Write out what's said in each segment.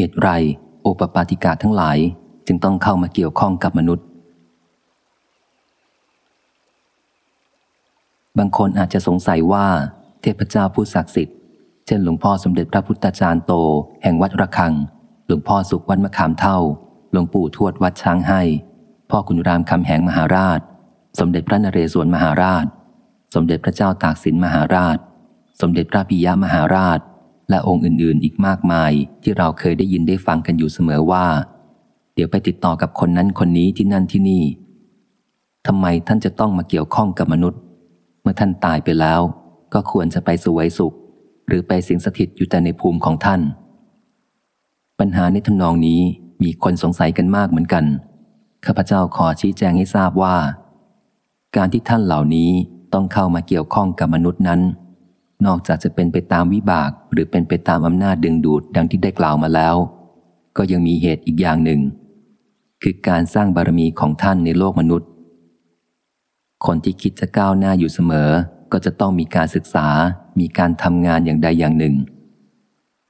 เหตุไรโอปปาติกาทั้งหลายจึงต้องเข้ามาเกี่ยวข้องกับมนุษย์ บางคนอาจจะสงสัยว่า เทพเจ้าผู้ศักดิ์สิทธิ์ เช่นหลวงพ่อสมเด็จพระพุทธจารย์โต แห่งวัดระฆัง หลวงพ่อสุขวัดมะขามเท่า หลวงปู่ทวดวัดช้างให้ พ่อคุณรามคำแหงมหาราช สมเด็จพระนเรศวรมหาราช สมเด็จพระเจ้าตากสินมหาราช สมเด็จพระปิยมหาราช และองค์อื่นๆ อีกมากมายที่เราเคยได้ยินได้ฟังกันอยู่เสมอว่า เดี๋ยวไปติดต่อกับคนนั้นคนนี้ที่นั่นที่นี่ทำไมท่านจะต้องมาเกี่ยวข้องกับมนุษย์ เมื่อท่านตายไปแล้ว ก็ควรจะไปสวยสุข หรือไปสิงสถิตอยู่แต่ในภูมิของท่าน ปัญหาในทำนองนี้มีคนสงสัยกันมากเหมือนกันข้าพเจ้าขอชี้แจงให้ทราบว่า การที่ท่านเหล่านี้ต้องเข้ามาเกี่ยวข้องกับมนุษย์นั้น นอกจากจะเป็นไปตามวิบาก หรือเป็นไปตามอำนาจดึงดูดดังที่ได้กล่าวมาแล้ว ก็ยังมีเหตุอีกอย่างหนึ่ง คือการสร้างบารมีของท่านในโลกมนุษย์ คนที่คิดจะก้าวหน้าอยู่เสมอ ก็จะต้องมีการศึกษา มีการทำงานอย่างใดอย่างหนึ่ง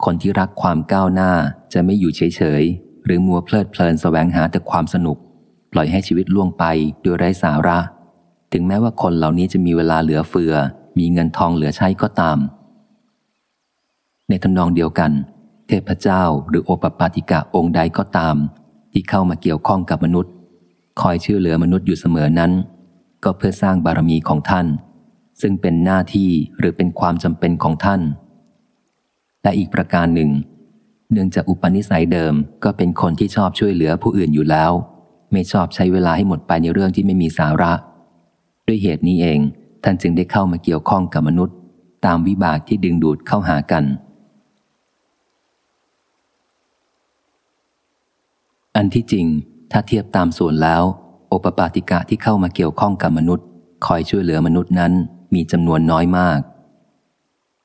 คนที่รักความก้าวหน้าจะไม่อยู่เฉยๆ หรือมัวเพลิดเพลินสแสวงหาแต่ความสนุก ปล่อยให้ชีวิตล่วงไปโดยไร้สาระ ถึงแม้ว่าคนเหล่านี้จะมีเวลาเหลือเฟือ มีเงินทองเหลือใช้ก็ตาม ในทำนองเดียวกัน เทพเจ้าหรือโอปปาติกะองค์ใดก็ตาม ที่เข้ามาเกี่ยวข้องกับมนุษย์ คอยช่วยเหลือมนุษย์อยู่เสมอนั้น ก็เพื่อสร้างบารมีของท่าน ซึ่งเป็นหน้าที่หรือเป็นความจำเป็นของท่าน และอีกประการหนึ่ง เนื่องจากอุปนิสัยเดิมก็เป็นคนที่ชอบช่วยเหลือผู้อื่นอยู่แล้ว ไม่ชอบใช้เวลาให้หมดไปในเรื่องที่ไม่มีสาระ ด้วยเหตุนี้เอง ท่านจึงได้เข้ามาเกี่ยวข้องกับมนุษย์ ตามวิบากที่ดึงดูดเข้าหากัน อันที่จริง ถ้าเทียบตามส่วนแล้ว โอปปาติกะที่เข้ามาเกี่ยวข้องกับมนุษย์ คอยช่วยเหลือมนุษย์นั้นมีจำนวนน้อยมาก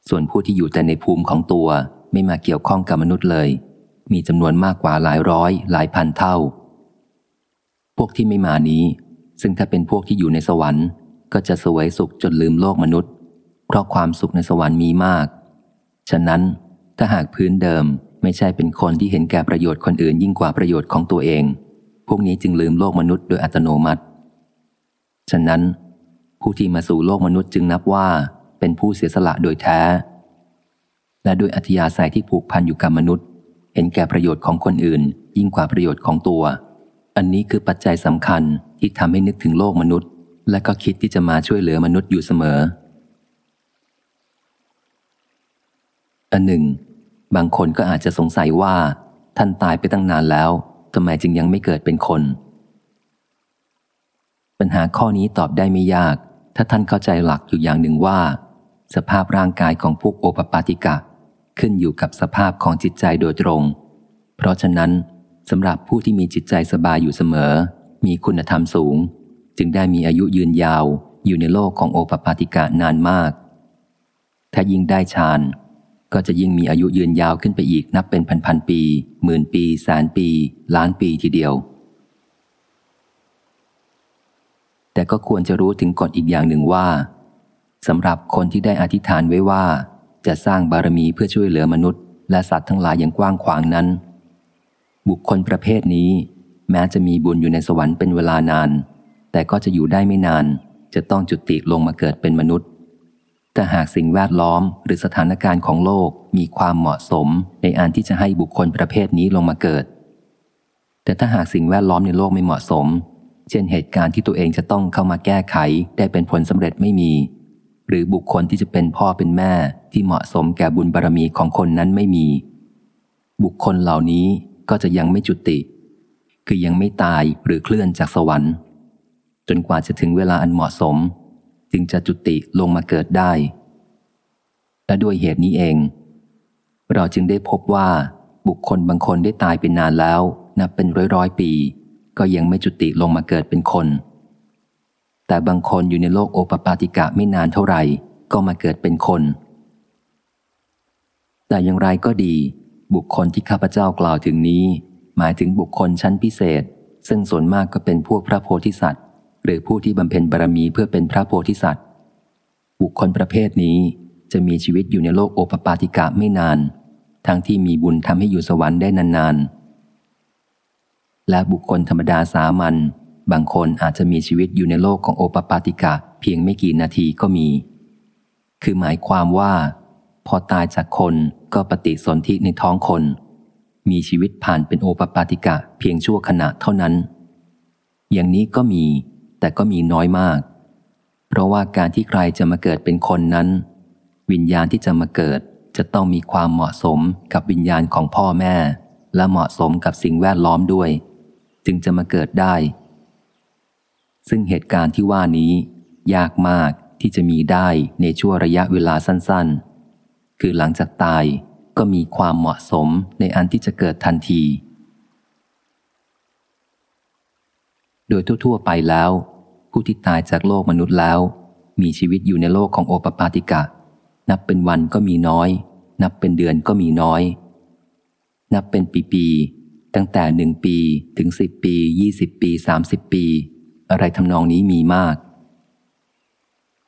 ส่วนผู้ที่อยู่แต่ในภูมิของตัวไม่มาเกี่ยวข้องกับมนุษย์เลย มีจำนวนมากกว่าหลายร้อย หลายพันเท่า พวกที่ไม่มานี้ ซึ่งถ้าเป็นพวกที่อยู่ในสวรรค์ ก็จะสวยสุขจนลืมโลกมนุษย์ เพราะความสุขในสวรรค์มีมาก ฉะนั้นถ้าหากพื้นเดิมไม่ใช่เป็นคนที่เห็นแก่ประโยชน์คนอื่นยิ่งกว่าประโยชน์ของตัวเอง พวกนี้จึงลืมโลกมนุษย์โดยอัตโนมัติ ฉะนั้น ผู้ที่มาสู่โลกมนุษย์จึงนับว่าเป็นผู้เสียสละโดยแท้ และโดยอัธยาศัยที่ผูกพันอยู่กับมนุษย์ เห็นแก่ประโยชน์ของคนอื่น ยิ่งกว่าประโยชน์ของตัว อันนี้คือปัจจัยสำคัญที่ทำให้นึกถึงโลกมนุษย์ และก็คิดที่จะมาช่วยเหลือมนุษย์อยู่เสมอ อันหนึ่ง บางคนก็อาจจะสงสัยว่า ท่านตายไปตั้งนานแล้วทำไมจึงยังไม่เกิดเป็นคน ปัญหาข้อนี้ตอบได้ไม่ยาก ถ้าท่านเข้าใจหลักอยู่อย่างหนึ่งว่า สภาพร่างกายของพวกโอปปาติกะ ขึ้นอยู่กับสภาพของจิตใจโดยตรง เพราะฉะนั้นสำหรับผู้ที่มีจิตใจสบายอยู่เสมอ มีคุณธรรมสูง จึงได้มีอายุยืนยาวอยู่ในโลกของโอปปาติกะนานมาก ถ้ายิ่งได้ฌานก็จะยิ่งมีอายุยืนยาวขึ้นไปอีกนับเป็นพันพันปี หมื่นปีแสนปี ล้านปีทีเดียว แต่ก็ควรจะรู้ถึงกฎอีกอย่างหนึ่งว่าสำหรับคนที่ได้อธิษฐานไว้ว่า จะสร้างบารมีเพื่อช่วยเหลือมนุษย์ และสัตว์ทั้งหลายอย่างกว้างขวางนั้น บุคคลประเภทนี้ แม้จะมีบุญอยู่ในสวรรค์เป็นเวลานาน แต่ก็จะอยู่ได้ไม่นาน จะต้องจุติลงมาเกิดเป็นมนุษย์ แต่หากสิ่งแวดล้อมหรือสถานการณ์ของโลกมีความเหมาะสมในอันที่จะให้บุคคลประเภทนี้ลงมาเกิด แต่ถ้าหากสิ่งแวดล้อมในโลกไม่เหมาะสม เช่นเหตุการณ์ที่ตัวเองจะต้องเข้ามาแก้ไขได้เป็นผลสำเร็จไม่มี หรือบุคคลที่จะเป็นพ่อเป็นแม่ที่เหมาะสมแก่บุญบารรมีของคนนั้นไม่มี บุคคลเหล่านี้ก็จะยังไม่จุติ คือยังไม่ตายหรือเคลื่อนจากสวรรค์ จนกว่าจะถึงเวลาอันเหมาะสม จึงจะจุติลงมาเกิดได้ และด้วยเหตุนี้เอง เราจึงได้พบว่าบุคคลบางคนได้ตายเป็นนานแล้ว นับเป็นร้อยร้อยปี ก็ยังไม่จุติลงมาเกิดเป็นคน แต่บางคนอยู่ในโลกโอปปาติกะไม่นานเท่าไหร่ ก็มาเกิดเป็นคน แต่อย่างไรก็ดี บุคคลที่ข้าพเจ้ากล่าวถึงนี้ หมายถึงบุคคลชั้นพิเศษ ซึ่งส่วนมากก็เป็นพวกพระโพธิสัตว์ หรือผู้ที่บำเพ็ญบารมีเพื่อเป็นพระโพธิสัตว์ บุคคลประเภทนี้จะมีชีวิตอยู่ในโลกโอปปาติกะไม่นาน ทั้งที่มีบุญทำให้อยู่สวรรค์ได้นานๆ และบุคคลธรรมดาสามัญบางคนอาจจะมีชีวิตอยู่ในโลกของโอปปาติกะเพียงไม่กี่นาทีก็มี คือหมายความว่า พอตายจากคนก็ปฏิสนธิในท้องคน มีชีวิตผ่านเป็นโอปปาติกะเพียงชั่วขณะเท่านั้น อย่างนี้ก็มี แต่ก็มีน้อยมาก เพราะว่าการที่ใครจะมาเกิดเป็นคนนั้น วิญญาณที่จะมาเกิดจะต้องมีความเหมาะสมกับวิญญาณของพ่อแม่ และเหมาะสมกับสิ่งแวดล้อมด้วย จึงจะมาเกิดได้ ซึ่งเหตุการณ์ที่ว่านี้ ยากมากที่จะมีได้ในช่วงระยะเวลาสั้นๆ คือหลังจากตายก็มีความเหมาะสมในอันที่จะเกิดทันที โดยทั่วๆไปแล้ว ผู้ที่ตายจากโลกมนุษย์แล้ว มีชีวิตอยู่ในโลกของโอปปาติกะ นับเป็นวันก็มีน้อย นับเป็นเดือนก็มีน้อย นับเป็นปีๆตั้งแต่หนึ่งปีถึงสิบปียี่สิบปีสามสิบปี อะไรทำนองนี้มีมาก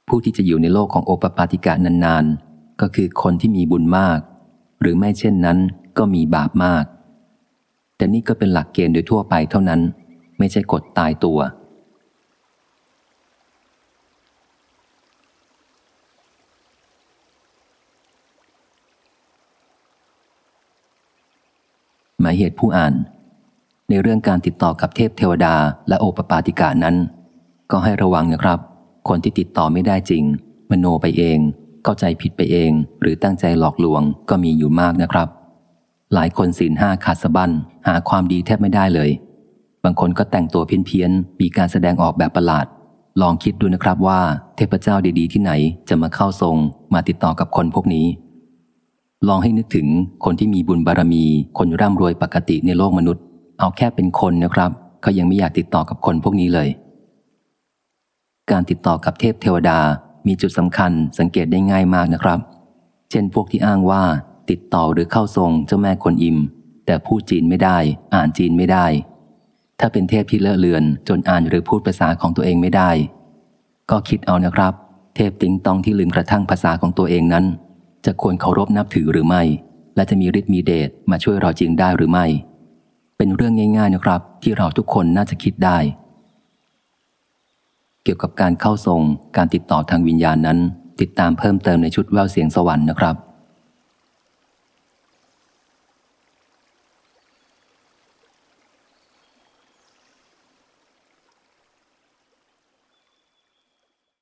ผู้ที่จะอยู่ในโลกของโอปปาติกะนานๆ ก็คือคนที่มีบุญมาก หรือไม่เช่นนั้นก็มีบาปมาก แต่นี่ก็เป็นหลักเกณฑ์โดยทั่วไปเท่านั้น ไม่ใช่กฎตายตัว มายเหตุผู้อ่าน ในเรื่องการติดต่อกับเทพเทวดาและโอปปาติกานั้น ก็ให้ระวังนะครับ คนที่ติดต่อไม่ได้จริง มโนไปเอง เข้าใจผิดไปเอง หรือตั้งใจหลอกลวงก็มีอยู่มากนะครับ หลายคนศีลห้าขาดสะบั้นหาความดีแทบไม่ได้เลย บางคนก็แต่งตัวเพี้ยนๆมีการแสดงออกแบบประหลาด ลองคิดดูนะครับว่าเทพเจ้าดีๆที่ไหนจะมาเข้าทรง มาติดต่อกับคนพวกนี้ ลองให้นึกถึงคนที่มีบุญบารมี คนร่ำรวยปกติในโลกมนุษย์ เอาแค่เป็นคนนะครับ เขายังไม่อยากติดต่อกับคนพวกนี้เลย การติดต่อกับเทพเทวดามีจุดสำคัญสังเกตได้ง่ายมากนะครับ เช่นพวกที่อ้างว่า ติดต่อหรือเข้าทรงเจ้าแม่คนอิม แต่พูดจีนไม่ได้ อ่านจีนไม่ได้ ถ้าเป็นเทพที่เลอะเลือน จนอ่านหรือพูดภาษาของตัวเองไม่ได้ ก็คิดเอานะครับ เทพติงตองที่ลืมกระทั่งภาษาของตัวเองนั้น จะควรเคารพนับถือหรือไม่ และจะมีฤทธิ์มีเดชมาช่วยเราจริงได้หรือไม่ เป็นเรื่องง่าย ๆนะครับ ที่เราทุกคนน่าจะคิดได้ เกี่ยวกับการเข้าทรงการติดต่อทางวิญญาณนั้น ติดตามเพิ่มเติมในชุดแววเสียงสวรรค์นะครับ